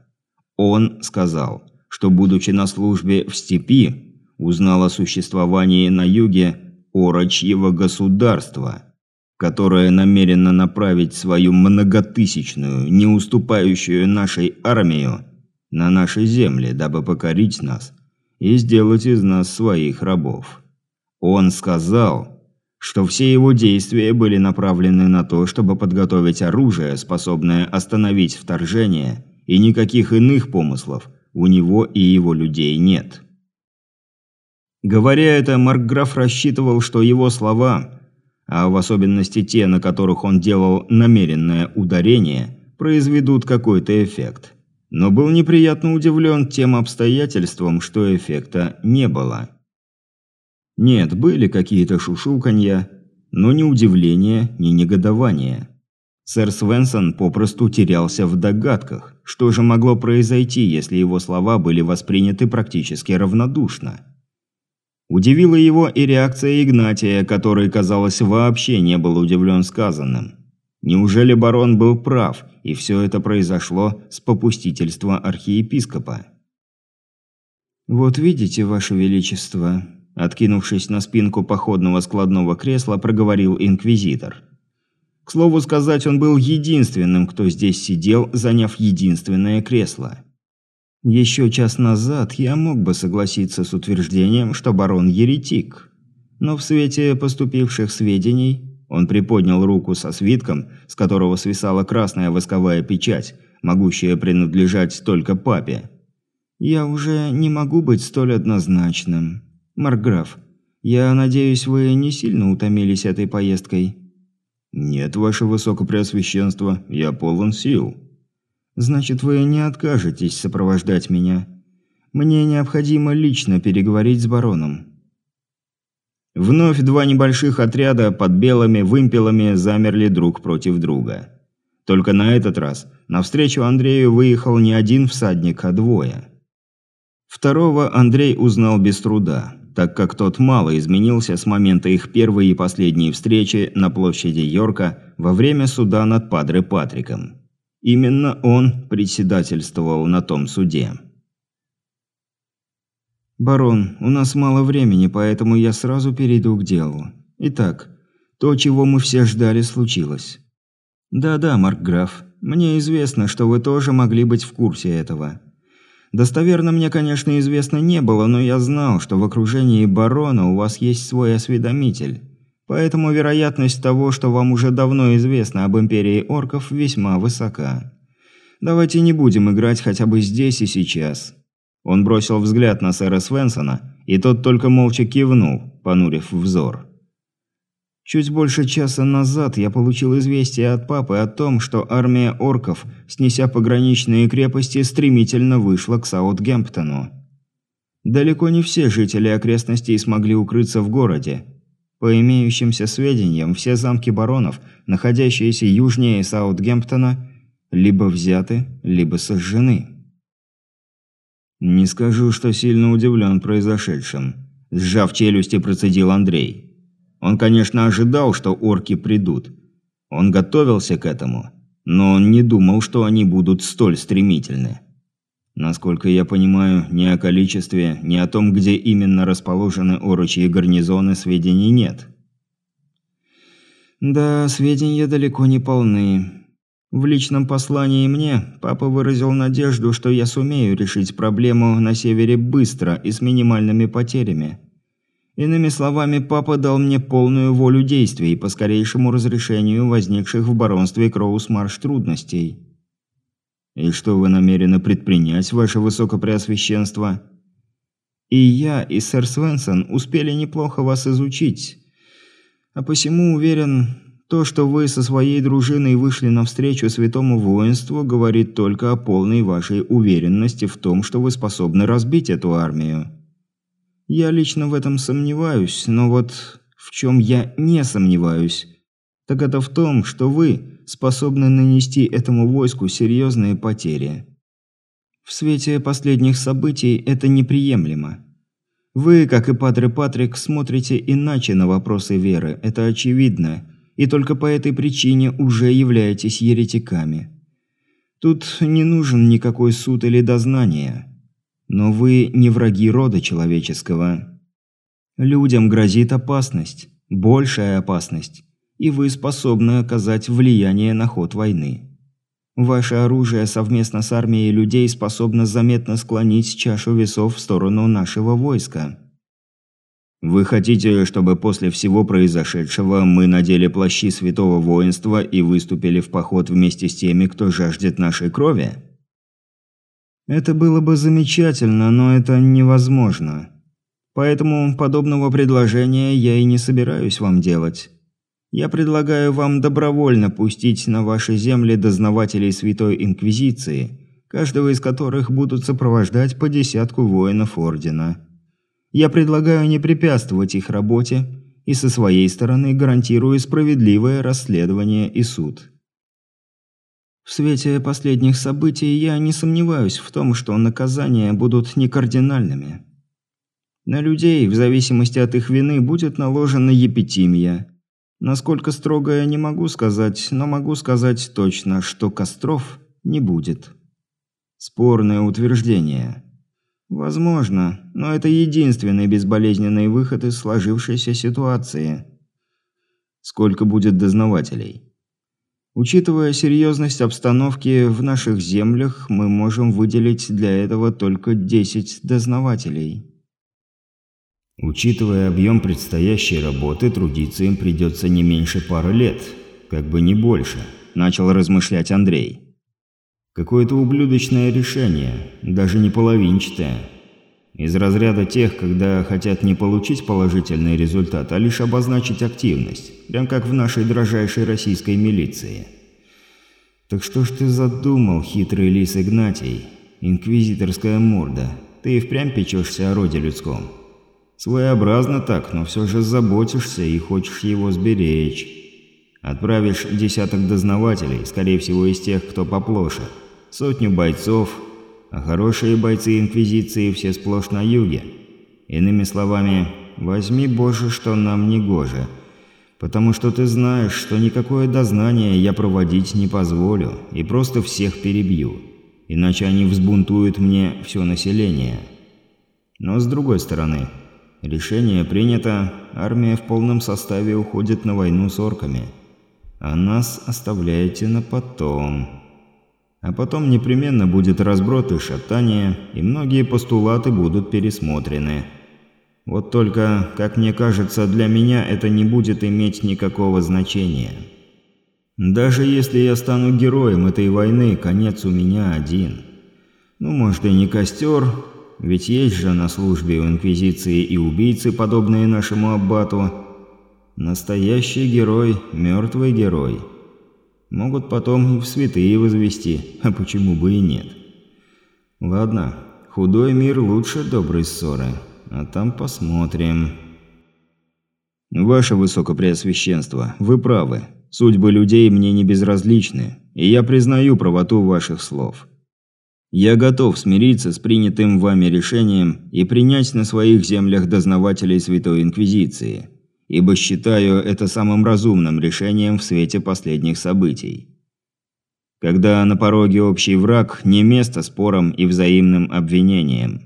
Он сказал, что, будучи на службе в степи, узнал о существовании на юге Орочьего государства, которое намерено направить свою многотысячную, не уступающую нашей армию на наши земли, дабы покорить нас и сделать из нас своих рабов. Он сказал, что все его действия были направлены на то, чтобы подготовить оружие, способное остановить вторжение, и никаких иных помыслов у него и его людей нет. Говоря это, Маркграф рассчитывал, что его слова, а в особенности те, на которых он делал намеренное ударение, произведут какой-то эффект. Но был неприятно удивлен тем обстоятельством, что эффекта не было. Нет, были какие-то шушуканья, но ни удивления, ни негодования. Сэр Свенсон попросту терялся в догадках, что же могло произойти, если его слова были восприняты практически равнодушно. Удивила его и реакция Игнатия, который, казалось, вообще не был удивлен сказанным. Неужели барон был прав, и все это произошло с попустительства архиепископа? «Вот видите, Ваше Величество», – откинувшись на спинку походного складного кресла, проговорил инквизитор. К слову сказать, он был единственным, кто здесь сидел, заняв единственное кресло. Еще час назад я мог бы согласиться с утверждением, что барон еретик. Но в свете поступивших сведений он приподнял руку со свитком, с которого свисала красная восковая печать, могущая принадлежать только папе. «Я уже не могу быть столь однозначным. Марграф, я надеюсь, вы не сильно утомились этой поездкой?» «Нет, ваше высокопреосвященство, я полон сил». Значит, вы не откажетесь сопровождать меня. Мне необходимо лично переговорить с бароном. Вновь два небольших отряда под белыми вымпелами замерли друг против друга. Только на этот раз навстречу Андрею выехал не один всадник, а двое. Второго Андрей узнал без труда, так как тот мало изменился с момента их первой и последней встречи на площади Йорка во время суда над Падре Патриком. Именно он председательствовал на том суде. «Барон, у нас мало времени, поэтому я сразу перейду к делу. Итак, то, чего мы все ждали, случилось. Да-да, Маркграф, мне известно, что вы тоже могли быть в курсе этого. Достоверно мне, конечно, известно не было, но я знал, что в окружении барона у вас есть свой осведомитель. Поэтому вероятность того, что вам уже давно известно об Империи Орков, весьма высока. Давайте не будем играть хотя бы здесь и сейчас». Он бросил взгляд на сэра Свенсона, и тот только молча кивнул, понурив взор. Чуть больше часа назад я получил известие от папы о том, что армия орков, снеся пограничные крепости, стремительно вышла к Саутгемптону. Далеко не все жители окрестностей смогли укрыться в городе, по имеющимся сведениям, все замки баронов, находящиеся южнее Саутгемптона, либо взяты, либо сожжены. «Не скажу, что сильно удивлен произошедшим», – сжав челюсти, процедил Андрей. Он, конечно, ожидал, что орки придут. Он готовился к этому, но он не думал, что они будут столь стремительны. Насколько я понимаю, ни о количестве, ни о том, где именно расположены орочьи гарнизоны, сведений нет. Да, сведения далеко не полны. В личном послании мне папа выразил надежду, что я сумею решить проблему на севере быстро и с минимальными потерями. Иными словами, папа дал мне полную волю действий по скорейшему разрешению возникших в баронстве Кроусмарш трудностей. «И что вы намерены предпринять, ваше высокопреосвященство?» «И я, и сэр Свенсон успели неплохо вас изучить. А посему уверен, то, что вы со своей дружиной вышли навстречу святому воинству, говорит только о полной вашей уверенности в том, что вы способны разбить эту армию. Я лично в этом сомневаюсь, но вот в чем я не сомневаюсь, так это в том, что вы способны нанести этому войску серьезные потери. В свете последних событий это неприемлемо. Вы, как и Падре Патрик, смотрите иначе на вопросы веры, это очевидно, и только по этой причине уже являетесь еретиками. Тут не нужен никакой суд или дознание. Но вы не враги рода человеческого. Людям грозит опасность, большая опасность, и вы способны оказать влияние на ход войны. Ваше оружие совместно с армией людей способно заметно склонить чашу весов в сторону нашего войска. Вы хотите, чтобы после всего произошедшего мы надели плащи святого воинства и выступили в поход вместе с теми, кто жаждет нашей крови? Это было бы замечательно, но это невозможно. Поэтому подобного предложения я и не собираюсь вам делать. Я предлагаю вам добровольно пустить на ваши земли дознавателей Святой Инквизиции, каждого из которых будут сопровождать по десятку воинов Ордена. Я предлагаю не препятствовать их работе и со своей стороны гарантирую справедливое расследование и суд. В свете последних событий я не сомневаюсь в том, что наказания будут не кардинальными. На людей, в зависимости от их вины, будет наложена епитимия – Насколько строго я не могу сказать, но могу сказать точно, что костров не будет. Спорное утверждение. Возможно, но это единственный безболезненный выход из сложившейся ситуации. Сколько будет дознавателей? Учитывая серьезность обстановки в наших землях, мы можем выделить для этого только 10 дознавателей. Учитывая объем предстоящей работы, трудиться им придется не меньше пары лет, как бы не больше, начал размышлять Андрей. Какое-то ублюдочное решение, даже не половинчатое. Из разряда тех, когда хотят не получить положительный результат, а лишь обозначить активность, прям как в нашей дрожайшей российской милиции. Так что ж ты задумал, хитрый лис Игнатий? Инквизиторская морда. Ты и впрямь печешься о роде людском. Своеобразно так, но все же заботишься и хочешь его сберечь. Отправишь десяток дознавателей, скорее всего из тех, кто поплоше, сотню бойцов, а хорошие бойцы Инквизиции все сплошь на юге. Иными словами, возьми, Боже, что нам не гоже, потому что ты знаешь, что никакое дознание я проводить не позволю и просто всех перебью, иначе они взбунтуют мне все население. Но с другой стороны, Решение принято, армия в полном составе уходит на войну с орками. А нас оставляете на потом. А потом непременно будет разброд и шатание, и многие постулаты будут пересмотрены. Вот только, как мне кажется, для меня это не будет иметь никакого значения. Даже если я стану героем этой войны, конец у меня один. Ну, может и не костер, ведь есть же на службе у Инквизиции и убийцы, подобные нашему аббату. Настоящий герой, мертвый герой. Могут потом и в святые возвести, а почему бы и нет. Ладно, худой мир лучше доброй ссоры, а там посмотрим. Ваше Высокопреосвященство, вы правы. Судьбы людей мне не безразличны, и я признаю правоту ваших слов. Я готов смириться с принятым вами решением и принять на своих землях дознавателей Святой Инквизиции, ибо считаю это самым разумным решением в свете последних событий. Когда на пороге общий враг, не место спорам и взаимным обвинениям.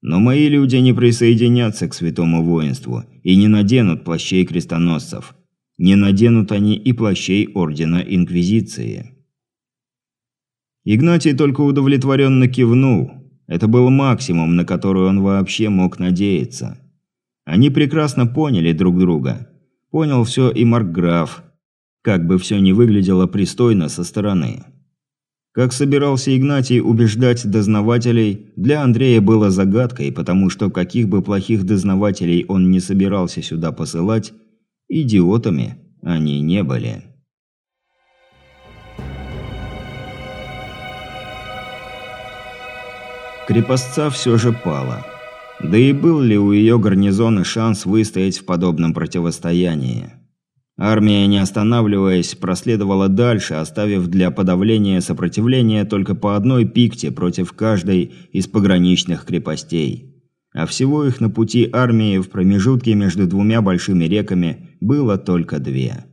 Но мои люди не присоединятся к святому воинству и не наденут плащей крестоносцев. Не наденут они и плащей Ордена Инквизиции. Игнатий только удовлетворенно кивнул. Это был максимум, на который он вообще мог надеяться. Они прекрасно поняли друг друга. Понял все и Маркграф. Как бы все ни выглядело пристойно со стороны. Как собирался Игнатий убеждать дознавателей, для Андрея было загадкой, потому что каких бы плохих дознавателей он не собирался сюда посылать, идиотами они не были. Крепостца все же пала. Да и был ли у ее гарнизона шанс выстоять в подобном противостоянии? Армия, не останавливаясь, проследовала дальше, оставив для подавления сопротивления только по одной пикте против каждой из пограничных крепостей. А всего их на пути армии в промежутке между двумя большими реками было только две.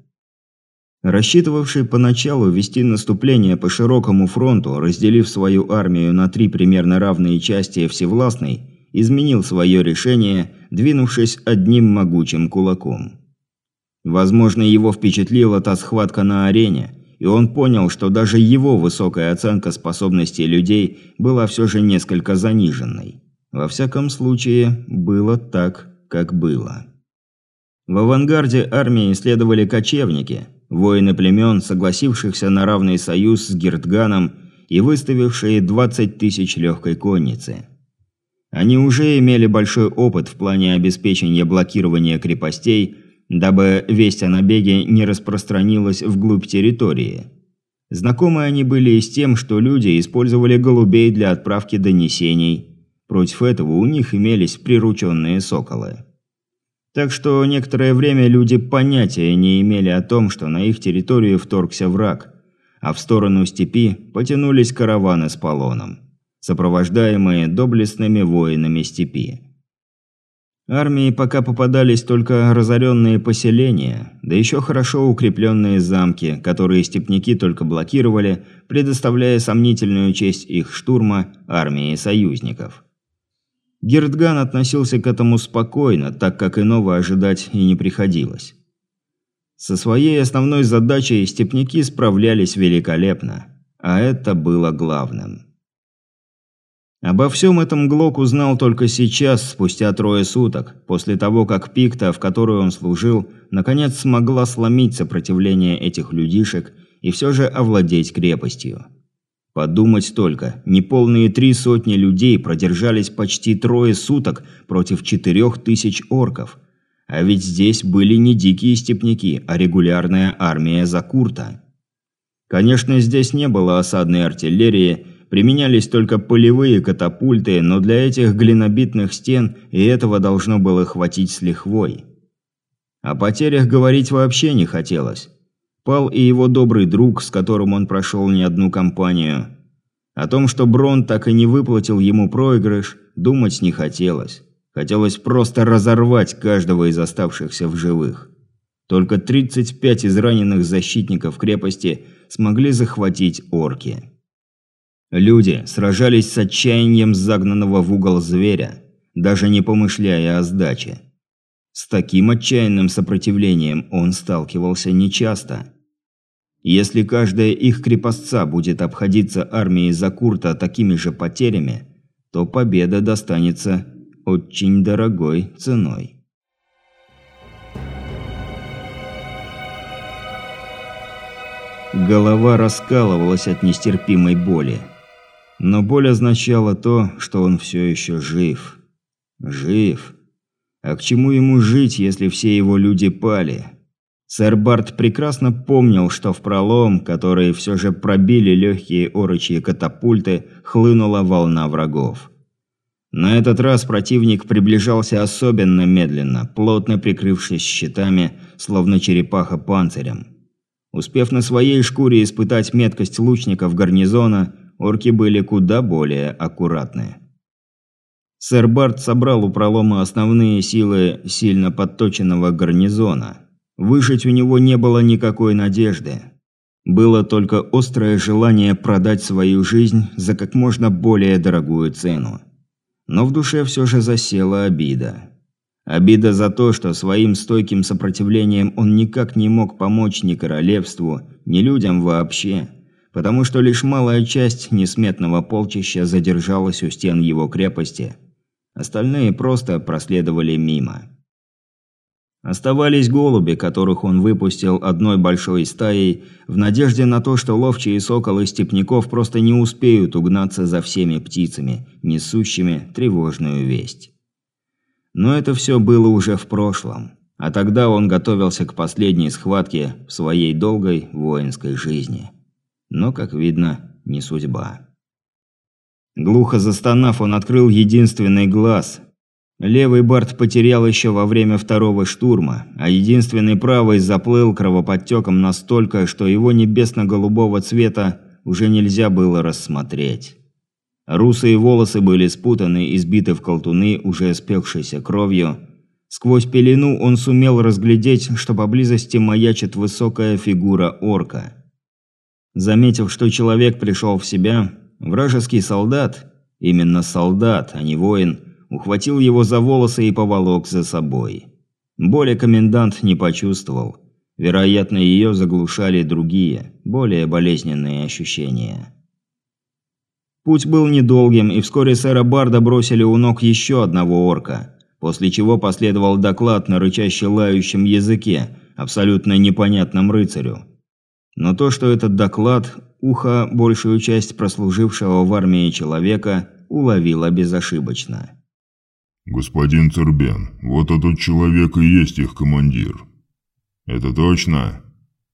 Рассчитывавший поначалу вести наступление по широкому фронту, разделив свою армию на три примерно равные части Всевластной, изменил свое решение, двинувшись одним могучим кулаком. Возможно, его впечатлила та схватка на арене, и он понял, что даже его высокая оценка способностей людей была все же несколько заниженной. Во всяком случае, было так, как было. В авангарде армии следовали кочевники – воины племен, согласившихся на равный союз с Гертганом и выставившие 20 тысяч легкой конницы. Они уже имели большой опыт в плане обеспечения блокирования крепостей, дабы весть о набеге не распространилась вглубь территории. Знакомы они были и с тем, что люди использовали голубей для отправки донесений. Против этого у них имелись прирученные соколы. Так что некоторое время люди понятия не имели о том, что на их территорию вторгся враг, а в сторону степи потянулись караваны с полоном, сопровождаемые доблестными воинами степи. Армии пока попадались только разоренные поселения, да еще хорошо укрепленные замки, которые степняки только блокировали, предоставляя сомнительную честь их штурма армии союзников. Гертган относился к этому спокойно, так как иного ожидать и не приходилось. Со своей основной задачей степняки справлялись великолепно, а это было главным. Обо всем этом Глок узнал только сейчас, спустя трое суток, после того, как Пикта, в которую он служил, наконец смогла сломить сопротивление этих людишек и все же овладеть крепостью. Подумать только, неполные три сотни людей продержались почти трое суток против четырех тысяч орков. А ведь здесь были не дикие степняки, а регулярная армия Закурта. Конечно, здесь не было осадной артиллерии, применялись только полевые катапульты, но для этих глинобитных стен и этого должно было хватить с лихвой. О потерях говорить вообще не хотелось. Пал и его добрый друг, с которым он прошел не одну кампанию. О том, что Брон так и не выплатил ему проигрыш, думать не хотелось. Хотелось просто разорвать каждого из оставшихся в живых. Только 35 из раненых защитников крепости смогли захватить орки. Люди сражались с отчаянием загнанного в угол зверя, даже не помышляя о сдаче. С таким отчаянным сопротивлением он сталкивался нечасто. Если каждая их крепостца будет обходиться армией Закурта такими же потерями, то победа достанется очень дорогой ценой. Голова раскалывалась от нестерпимой боли. Но боль означала то, что он все еще жив. Жив. А к чему ему жить, если все его люди пали? Сэр Барт прекрасно помнил, что в пролом, который все же пробили легкие орочьи катапульты, хлынула волна врагов. На этот раз противник приближался особенно медленно, плотно прикрывшись щитами, словно черепаха панцирем. Успев на своей шкуре испытать меткость лучников гарнизона, орки были куда более аккуратны. Сэр Барт собрал у пролома основные силы сильно подточенного гарнизона – Выжить у него не было никакой надежды. Было только острое желание продать свою жизнь за как можно более дорогую цену. Но в душе все же засела обида. Обида за то, что своим стойким сопротивлением он никак не мог помочь ни королевству, ни людям вообще, потому что лишь малая часть несметного полчища задержалась у стен его крепости. Остальные просто проследовали мимо. Оставались голуби, которых он выпустил одной большой стаей, в надежде на то, что ловчие соколы степняков просто не успеют угнаться за всеми птицами, несущими тревожную весть. Но это все было уже в прошлом, а тогда он готовился к последней схватке в своей долгой воинской жизни. Но, как видно, не судьба. Глухо застонав, он открыл единственный глаз, Левый борт потерял еще во время второго штурма, а единственный правый заплыл кровоподтеком настолько, что его небесно-голубого цвета уже нельзя было рассмотреть. Русые волосы были спутаны и сбиты в колтуны, уже спекшейся кровью. Сквозь пелену он сумел разглядеть, что поблизости маячит высокая фигура орка. Заметив, что человек пришел в себя, вражеский солдат, именно солдат, а не воин, ухватил его за волосы и поволок за собой. Боли комендант не почувствовал. Вероятно, ее заглушали другие, более болезненные ощущения. Путь был недолгим, и вскоре сэра Барда бросили у ног еще одного орка, после чего последовал доклад на рычаще лающем языке, абсолютно непонятном рыцарю. Но то, что этот доклад, ухо большую часть прослужившего в армии человека уловило безошибочно. «Господин Цербен, вот этот человек и есть их командир». «Это точно?»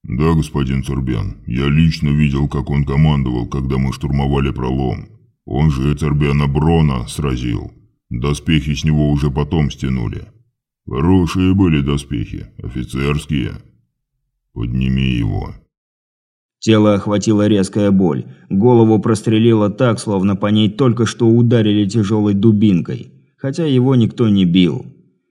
«Да, господин Цербен. Я лично видел, как он командовал, когда мы штурмовали пролом. Он же Цербена Брона сразил. Доспехи с него уже потом стянули. Хорошие были доспехи, офицерские. Подними его». Тело охватила резкая боль. Голову прострелило так, словно по ней только что ударили тяжелой дубинкой хотя его никто не бил.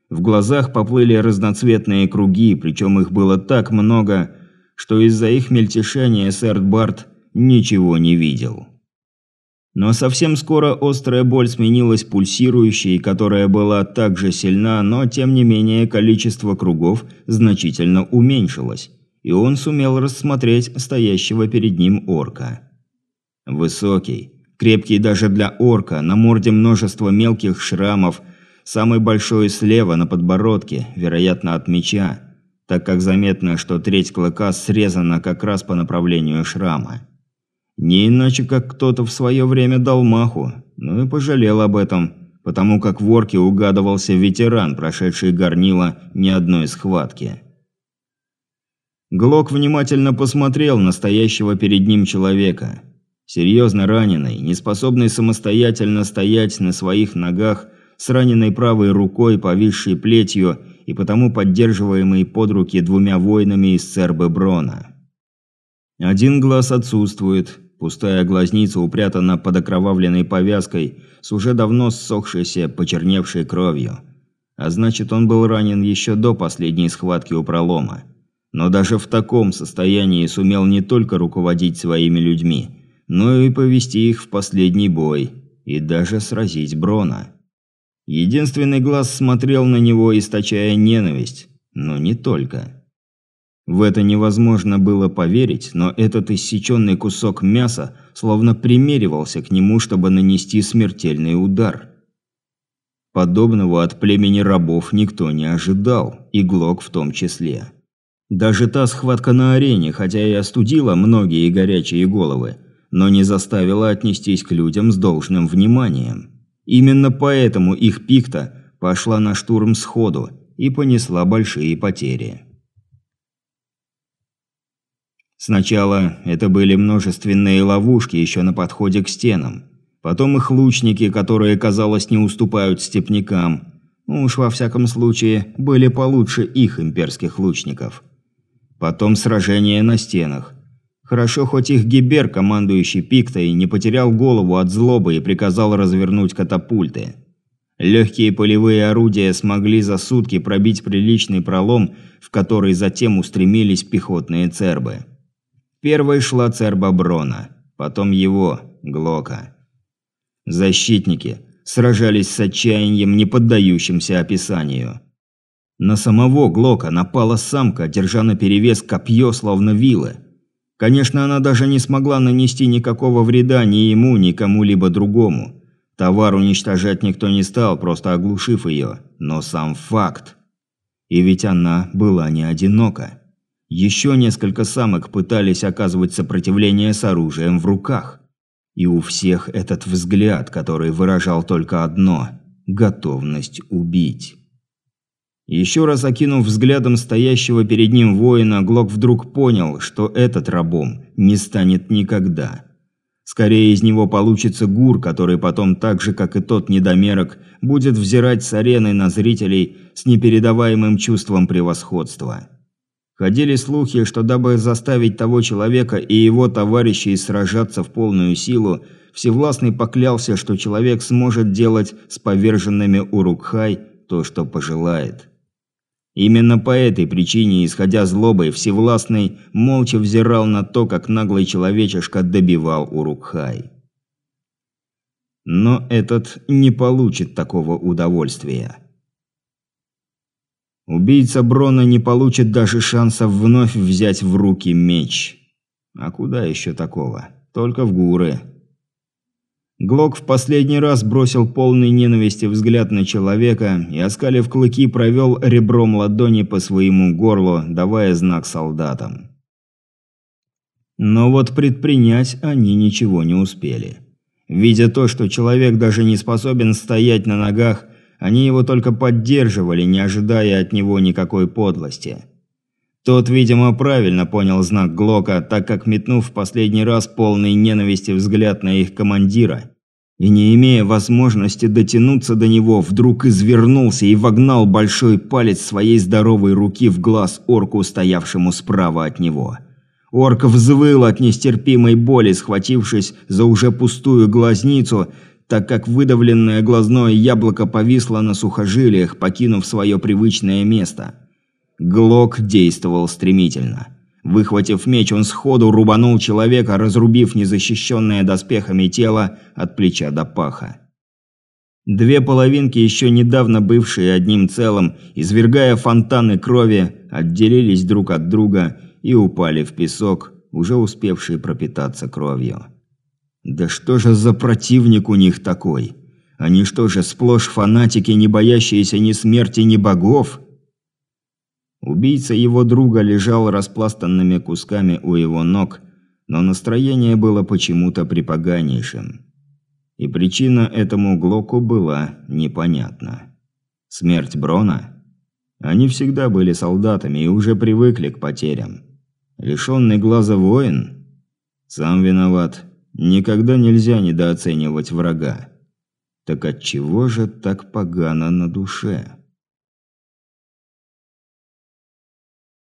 В глазах поплыли разноцветные круги, причем их было так много, что из-за их мельтешения сэр Барт ничего не видел. Но совсем скоро острая боль сменилась пульсирующей, которая была также сильна, но тем не менее количество кругов значительно уменьшилось, и он сумел рассмотреть стоящего перед ним орка. Высокий, Крепкий даже для орка, на морде множество мелких шрамов, самый большой слева на подбородке, вероятно от меча, так как заметно, что треть клыка срезана как раз по направлению шрама. Не иначе, как кто-то в свое время дал маху, ну и пожалел об этом, потому как в орке угадывался ветеран, прошедший горнило ни одной схватки. Глок внимательно посмотрел на стоящего перед ним человека – Серьезно раненый, неспособный самостоятельно стоять на своих ногах, с раненой правой рукой, повисшей плетью и потому поддерживаемый под руки двумя воинами из Цербы Брона. Один глаз отсутствует, пустая глазница упрятана под окровавленной повязкой с уже давно ссохшейся, почерневшей кровью. А значит, он был ранен еще до последней схватки у пролома. Но даже в таком состоянии сумел не только руководить своими людьми – но и повести их в последний бой, и даже сразить Брона. Единственный глаз смотрел на него, источая ненависть, но не только. В это невозможно было поверить, но этот иссеченный кусок мяса словно примеривался к нему, чтобы нанести смертельный удар. Подобного от племени рабов никто не ожидал, и Глок в том числе. Даже та схватка на арене, хотя и остудила многие горячие головы, но не заставила отнестись к людям с должным вниманием. Именно поэтому их пикта пошла на штурм сходу и понесла большие потери. Сначала это были множественные ловушки еще на подходе к стенам. Потом их лучники, которые, казалось, не уступают степнякам. Ну уж во всяком случае, были получше их имперских лучников. Потом сражения на стенах. Хорошо, хоть их Гибер, командующий Пиктой, не потерял голову от злобы и приказал развернуть катапульты. Легкие полевые орудия смогли за сутки пробить приличный пролом, в который затем устремились пехотные цербы. Первой шла церба Брона, потом его, Глока. Защитники сражались с отчаянием, не поддающимся описанию. На самого Глока напала самка, держа на перевес копье, словно вилы. Конечно, она даже не смогла нанести никакого вреда ни ему, ни кому-либо другому. Товар уничтожать никто не стал, просто оглушив ее. Но сам факт. И ведь она была не одинока. Еще несколько самок пытались оказывать сопротивление с оружием в руках. И у всех этот взгляд, который выражал только одно – готовность убить. Еще раз окинув взглядом стоящего перед ним воина, Глок вдруг понял, что этот рабом не станет никогда. Скорее из него получится гур, который потом так же, как и тот недомерок, будет взирать с арены на зрителей с непередаваемым чувством превосходства. Ходили слухи, что дабы заставить того человека и его товарищей сражаться в полную силу, Всевластный поклялся, что человек сможет делать с поверженными Урукхай то, что пожелает. Именно по этой причине, исходя злобой, Всевластный молча взирал на то, как наглый человечишка добивал Урукхай. Но этот не получит такого удовольствия. Убийца Брона не получит даже шанса вновь взять в руки меч. А куда еще такого? Только в гуры. Глок в последний раз бросил полный ненависти взгляд на человека и, оскалив клыки, провел ребром ладони по своему горлу, давая знак солдатам. Но вот предпринять они ничего не успели. Видя то, что человек даже не способен стоять на ногах, они его только поддерживали, не ожидая от него никакой подлости. Тот, видимо, правильно понял знак Глока, так как метнув в последний раз полный ненависти взгляд на их командира, и не имея возможности дотянуться до него, вдруг извернулся и вогнал большой палец своей здоровой руки в глаз орку, стоявшему справа от него. Орк взвыл от нестерпимой боли, схватившись за уже пустую глазницу, так как выдавленное глазное яблоко повисло на сухожилиях, покинув свое привычное место – Глок действовал стремительно. Выхватив меч, он сходу рубанул человека, разрубив незащищенное доспехами тело от плеча до паха. Две половинки, еще недавно бывшие одним целым, извергая фонтаны крови, отделились друг от друга и упали в песок, уже успевший пропитаться кровью. Да что же за противник у них такой? Они что же, сплошь фанатики, не боящиеся ни смерти, ни богов? Убийца его друга лежал распластанными кусками у его ног, но настроение было почему-то припоганейшим. И причина этому Глоку была непонятна. Смерть Брона? Они всегда были солдатами и уже привыкли к потерям. Лишенный глаза воин? Сам виноват. Никогда нельзя недооценивать врага. Так от чего же так погано на душе?